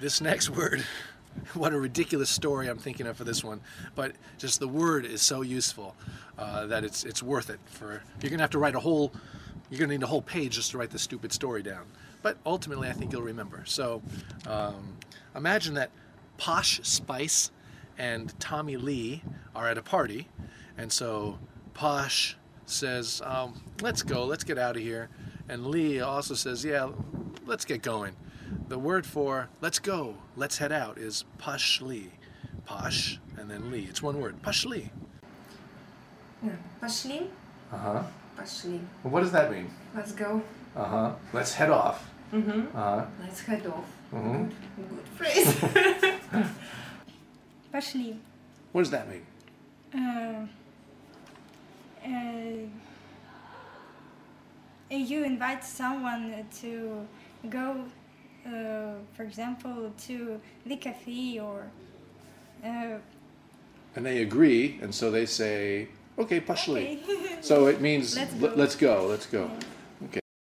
this next word, what a ridiculous story I'm thinking of for this one, but just the word is so useful uh, that it's it's worth it. For you're gonna have to write a whole, you're gonna need a whole page just to write this stupid story down. But ultimately, I think you'll remember. So um, imagine that Posh Spice and Tommy Lee are at a party, and so Posh says, um, "Let's go, let's get out of here," and Lee also says, "Yeah, let's get going." The word for let's go, let's head out is pashli. Pash and then li. It's one word. Pashli. Pashli. Uh huh. Pashli. Well, what does that mean? Let's go. Uh huh. Let's head off. Mm-hmm. Uh-huh. Let's head off. Mm-hmm. Good, good phrase. Pashli. What does that mean? Uh, uh, uh you invite someone to go for example, to the cafe or. Uh, And they agree, and so they say, "Okay, Posh-Lee." okay. So it means Let's go." let's go, let's go. Yeah.